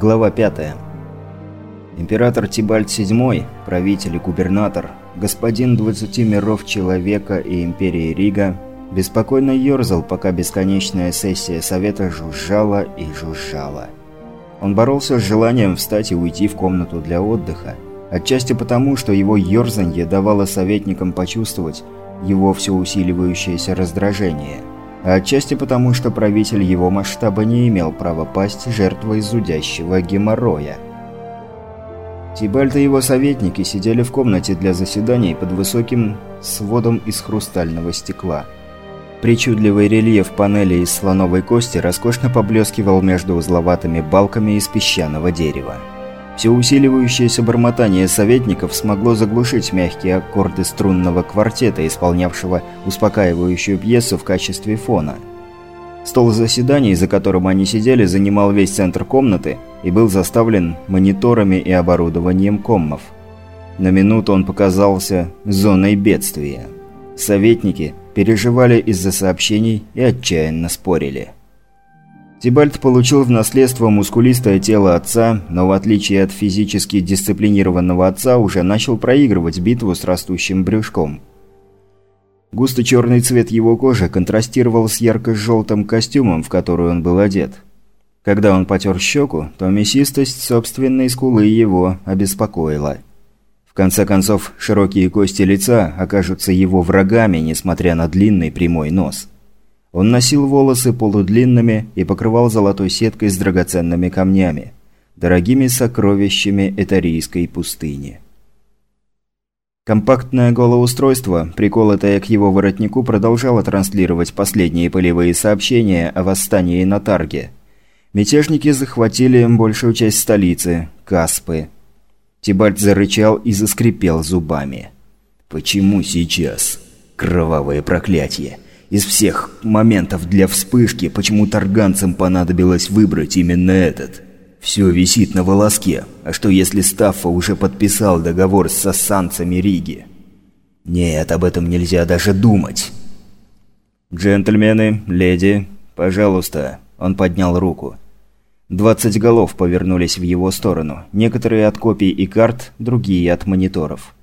Глава 5. Император Тибальт VII, правитель и губернатор, господин 20 миров человека и империи Рига, беспокойно ерзал, пока бесконечная сессия совета жужжала и жужжала. Он боролся с желанием встать и уйти в комнату для отдыха, отчасти потому, что его ерзанье давало советникам почувствовать его все усиливающееся раздражение – отчасти потому, что правитель его масштаба не имел права пасть жертвой зудящего геморроя. Тибальт и его советники сидели в комнате для заседаний под высоким сводом из хрустального стекла. Причудливый рельеф панели из слоновой кости роскошно поблескивал между узловатыми балками из песчаного дерева. Все усиливающееся бормотание советников смогло заглушить мягкие аккорды струнного квартета, исполнявшего успокаивающую пьесу в качестве фона. Стол заседаний, за которым они сидели, занимал весь центр комнаты и был заставлен мониторами и оборудованием коммов. На минуту он показался зоной бедствия. Советники переживали из-за сообщений и отчаянно спорили. Тибальт получил в наследство мускулистое тело отца, но в отличие от физически дисциплинированного отца, уже начал проигрывать битву с растущим брюшком. Густо-черный цвет его кожи контрастировал с ярко-желтым костюмом, в который он был одет. Когда он потер щеку, то мясистость собственной скулы его обеспокоила. В конце концов, широкие кости лица окажутся его врагами, несмотря на длинный прямой нос. Он носил волосы полудлинными и покрывал золотой сеткой с драгоценными камнями, дорогими сокровищами Этарийской пустыни. Компактное голоустройство, приколотое к его воротнику, продолжало транслировать последние полевые сообщения о восстании на Тарге. Мятежники захватили большую часть столицы – Каспы. Тибальт зарычал и заскрипел зубами. «Почему сейчас? Кровавое проклятие!» Из всех моментов для вспышки, почему тарганцам понадобилось выбрать именно этот? Все висит на волоске. А что если Стаффа уже подписал договор с сассанцами Риги? Нет, об этом нельзя даже думать. «Джентльмены, леди, пожалуйста», – он поднял руку. Двадцать голов повернулись в его сторону, некоторые от копий и карт, другие от мониторов.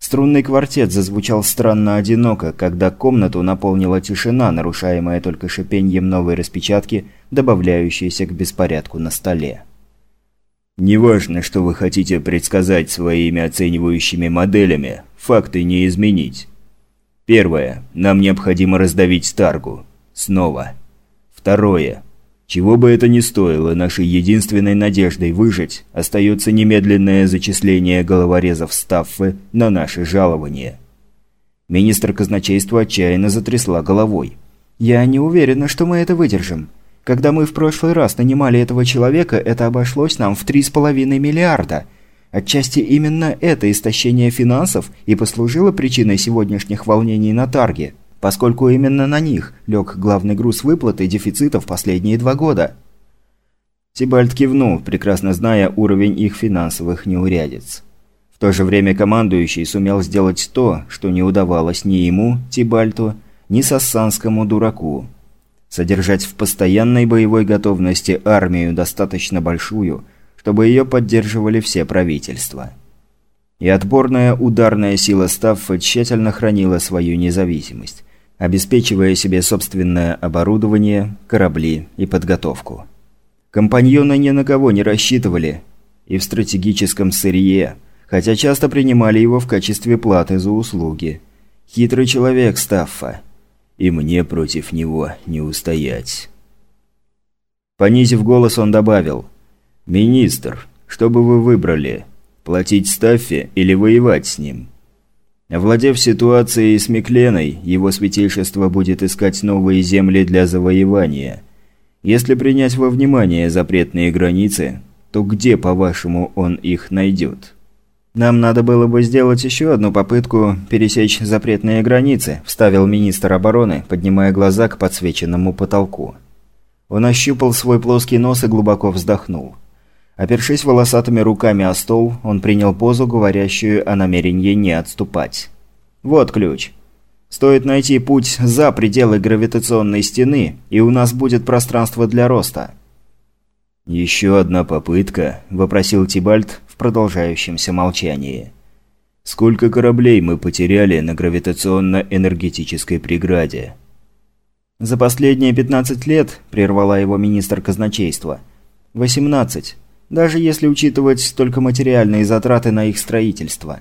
Струнный квартет зазвучал странно одиноко, когда комнату наполнила тишина, нарушаемая только шипением новой распечатки, добавляющейся к беспорядку на столе. «Неважно, что вы хотите предсказать своими оценивающими моделями, факты не изменить. Первое. Нам необходимо раздавить Таргу. Снова. Второе. Чего бы это ни стоило, нашей единственной надеждой выжить остается немедленное зачисление головорезов Стаффы на наши жалования. Министр казначейства отчаянно затрясла головой. «Я не уверена, что мы это выдержим. Когда мы в прошлый раз нанимали этого человека, это обошлось нам в 3,5 миллиарда. Отчасти именно это истощение финансов и послужило причиной сегодняшних волнений на Тарге поскольку именно на них лег главный груз выплаты дефицита в последние два года. Тибальт кивнул, прекрасно зная уровень их финансовых неурядиц. В то же время командующий сумел сделать то, что не удавалось ни ему, Тибальту, ни сассанскому дураку. Содержать в постоянной боевой готовности армию достаточно большую, чтобы ее поддерживали все правительства. И отборная ударная сила Стаффа тщательно хранила свою независимость, обеспечивая себе собственное оборудование, корабли и подготовку. Компаньоны ни на кого не рассчитывали и в стратегическом сырье, хотя часто принимали его в качестве платы за услуги. Хитрый человек Стаффа. И мне против него не устоять. Понизив голос, он добавил. «Министр, что бы вы выбрали? Платить Стаффе или воевать с ним?» Овладев ситуацией с Микленой, его святейшество будет искать новые земли для завоевания. Если принять во внимание запретные границы, то где, по-вашему, он их найдет? «Нам надо было бы сделать еще одну попытку пересечь запретные границы», – вставил министр обороны, поднимая глаза к подсвеченному потолку. Он ощупал свой плоский нос и глубоко вздохнул. Опершись волосатыми руками о стол, он принял позу, говорящую о намерении не отступать. «Вот ключ. Стоит найти путь за пределы гравитационной стены, и у нас будет пространство для роста». «Еще одна попытка?» – вопросил Тибальт в продолжающемся молчании. «Сколько кораблей мы потеряли на гравитационно-энергетической преграде?» «За последние 15 лет», – прервала его министр казначейства, – «18, даже если учитывать только материальные затраты на их строительство.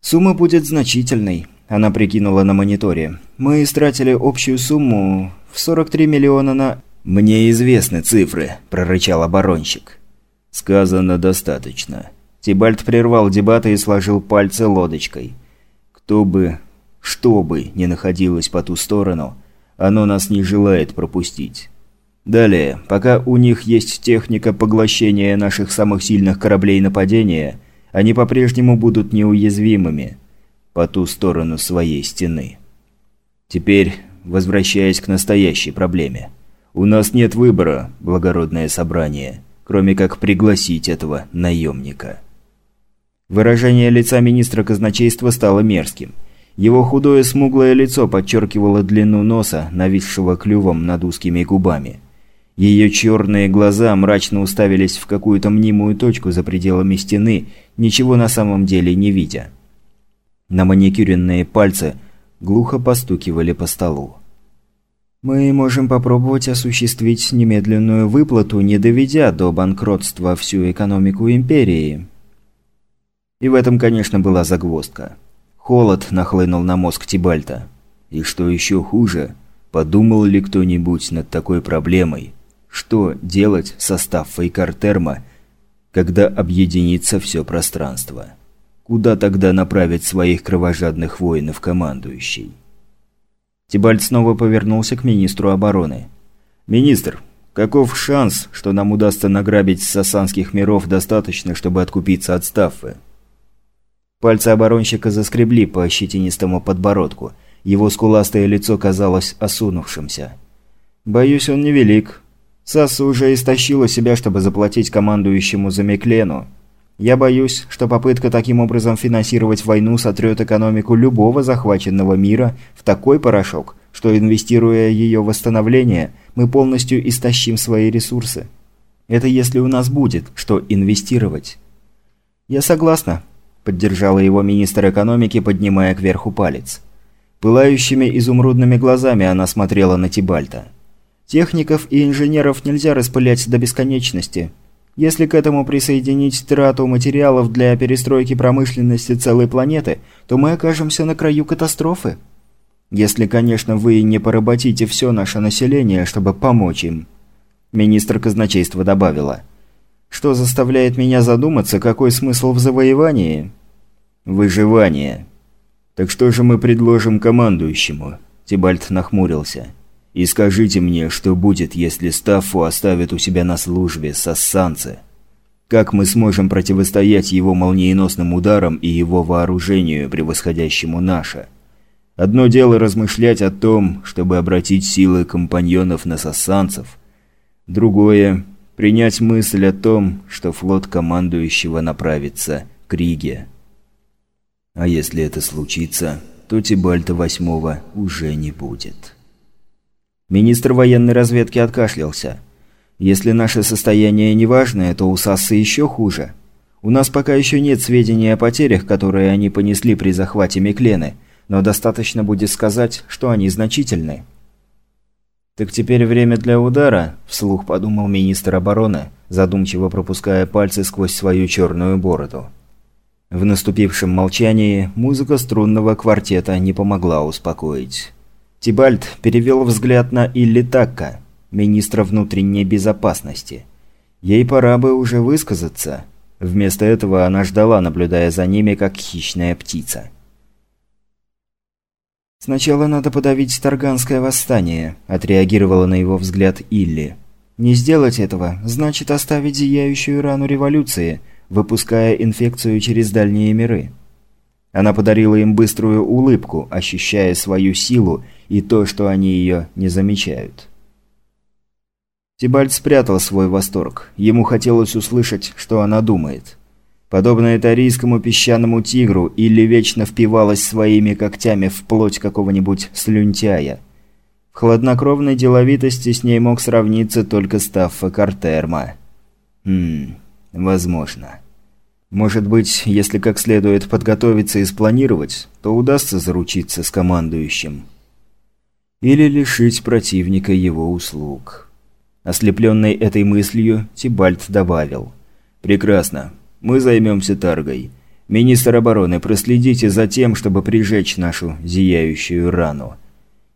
Сумма будет значительной», – она прикинула на мониторе. «Мы истратили общую сумму в 43 миллиона на «Мне известны цифры», – прорычал оборонщик. «Сказано достаточно». Тибальт прервал дебаты и сложил пальцы лодочкой. «Кто бы, что бы ни находилось по ту сторону, оно нас не желает пропустить. Далее, пока у них есть техника поглощения наших самых сильных кораблей нападения, они по-прежнему будут неуязвимыми по ту сторону своей стены. Теперь, возвращаясь к настоящей проблеме». У нас нет выбора, благородное собрание, кроме как пригласить этого наемника. Выражение лица министра казначейства стало мерзким. Его худое смуглое лицо подчеркивало длину носа, нависшего клювом над узкими губами. Ее черные глаза мрачно уставились в какую-то мнимую точку за пределами стены, ничего на самом деле не видя. На маникюренные пальцы глухо постукивали по столу. Мы можем попробовать осуществить немедленную выплату, не доведя до банкротства всю экономику империи. И в этом, конечно, была загвоздка. Холод нахлынул на мозг Тибальта. И что еще хуже, подумал ли кто-нибудь над такой проблемой? Что делать со Стаффой Картерма, когда объединится все пространство? Куда тогда направить своих кровожадных воинов командующий? Тибальд снова повернулся к министру обороны. «Министр, каков шанс, что нам удастся награбить сасанских миров достаточно, чтобы откупиться от Стаффы?» Пальцы оборонщика заскребли по щетинистому подбородку. Его скуластое лицо казалось осунувшимся. «Боюсь, он невелик. Сасса уже истощила себя, чтобы заплатить командующему за Меклену. Я боюсь, что попытка таким образом финансировать войну сотрет экономику любого захваченного мира в такой порошок, что инвестируя ее восстановление, мы полностью истощим свои ресурсы. Это если у нас будет, что инвестировать. Я согласна, поддержала его министр экономики, поднимая кверху палец. Пылающими изумрудными глазами она смотрела на Тибальта. Техников и инженеров нельзя распылять до бесконечности, если к этому присоединить трату материалов для перестройки промышленности целой планеты, то мы окажемся на краю катастрофы. Если, конечно, вы не поработите все наше население, чтобы помочь им. Министр казначейства добавила. Что заставляет меня задуматься, какой смысл в завоевании? Выживание. Так что же мы предложим командующему? Тибальт нахмурился. И скажите мне, что будет, если Стаффу оставят у себя на службе сассанцы? Как мы сможем противостоять его молниеносным ударам и его вооружению, превосходящему наше? Одно дело размышлять о том, чтобы обратить силы компаньонов на сассанцев. Другое – принять мысль о том, что флот командующего направится к Риге. А если это случится, то Тибальта восьмого уже не будет. Министр военной разведки откашлялся. «Если наше состояние неважное, то у САСы еще хуже. У нас пока еще нет сведений о потерях, которые они понесли при захвате Меклены, но достаточно будет сказать, что они значительны». «Так теперь время для удара», – вслух подумал министр обороны, задумчиво пропуская пальцы сквозь свою черную бороду. В наступившем молчании музыка струнного квартета не помогла успокоить. Тибальд перевел взгляд на Илли Такка, министра внутренней безопасности. Ей пора бы уже высказаться. Вместо этого она ждала, наблюдая за ними, как хищная птица. «Сначала надо подавить Тарганское восстание», – отреагировала на его взгляд Илли. «Не сделать этого значит оставить зияющую рану революции, выпуская инфекцию через дальние миры». Она подарила им быструю улыбку, ощущая свою силу и то, что они ее не замечают. Тибальд спрятал свой восторг. Ему хотелось услышать, что она думает. Подобно тарийскому песчаному тигру, или вечно впивалась своими когтями в плоть какого-нибудь слюнтяя. В хладнокровной деловитости с ней мог сравниться только Стаффа Картерма. Хм, возможно. Может быть, если как следует подготовиться и спланировать, то удастся заручиться с командующим. Или лишить противника его услуг. Ослепленный этой мыслью, Тибальт добавил. «Прекрасно. Мы займемся Таргой. Министр обороны, проследите за тем, чтобы прижечь нашу зияющую рану.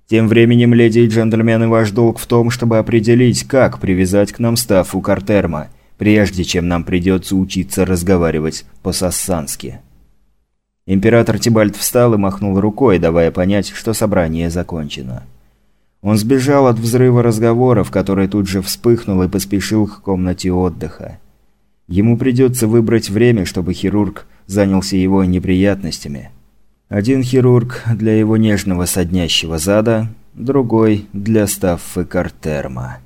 Тем временем, леди и джентльмены, ваш долг в том, чтобы определить, как привязать к нам Стаффу Картерма, прежде чем нам придется учиться разговаривать по-сассански». Император Тибальт встал и махнул рукой, давая понять, что собрание закончено. Он сбежал от взрыва разговоров, который тут же вспыхнул и поспешил к комнате отдыха. Ему придется выбрать время, чтобы хирург занялся его неприятностями. Один хирург для его нежного соднящего зада, другой для Стаффы Картерма.